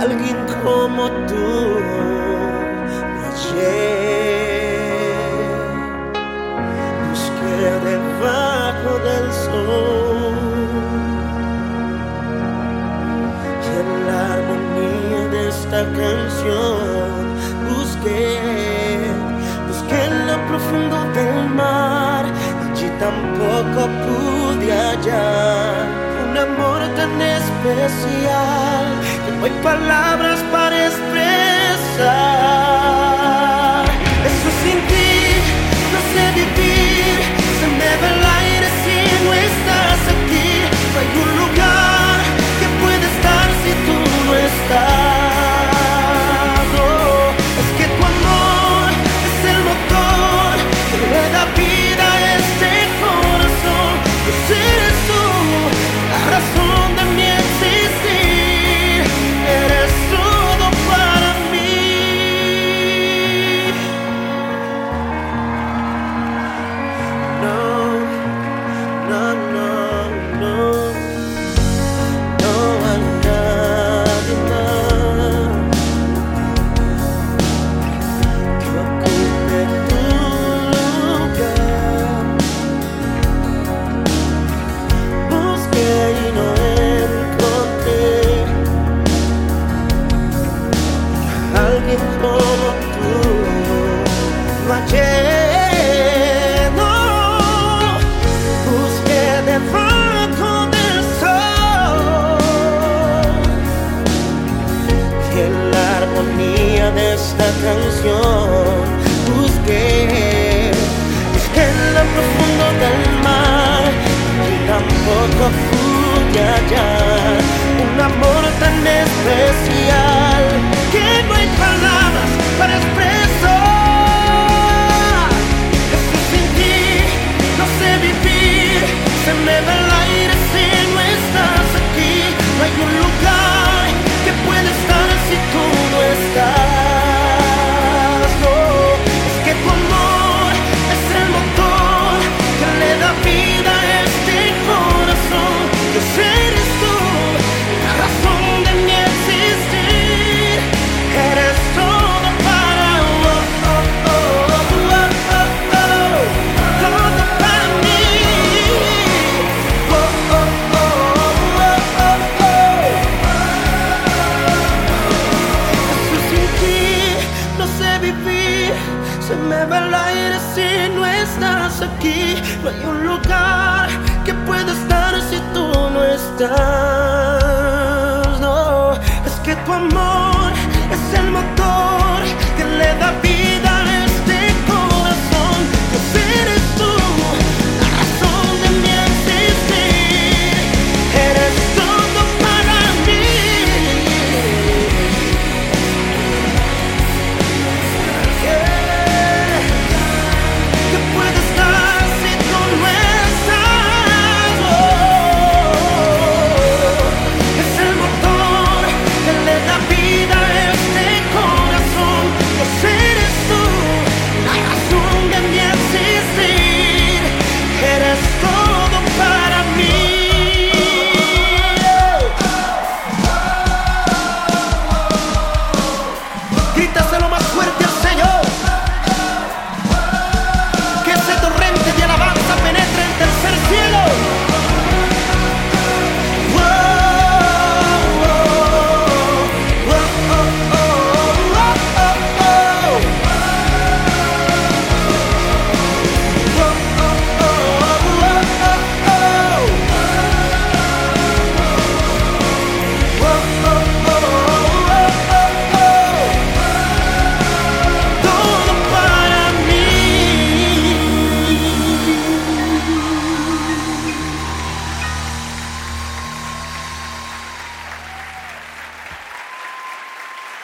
alguien como tú no hallé. Busqué debajo del sol y en la armonía de esta canción busqué, busqué en lo profundo del mar, allí tampoco pude hallar un amor tan especial no hay palabras para expresar. Como tú. No hallé, no. Busqué debajo del sol en la armonía de esta canción busqué hay un lugar que pueda estar si tú se me va el aire si no estás aquí. No hay un lugar que pueda estar si tú no estás. No, es que tu amor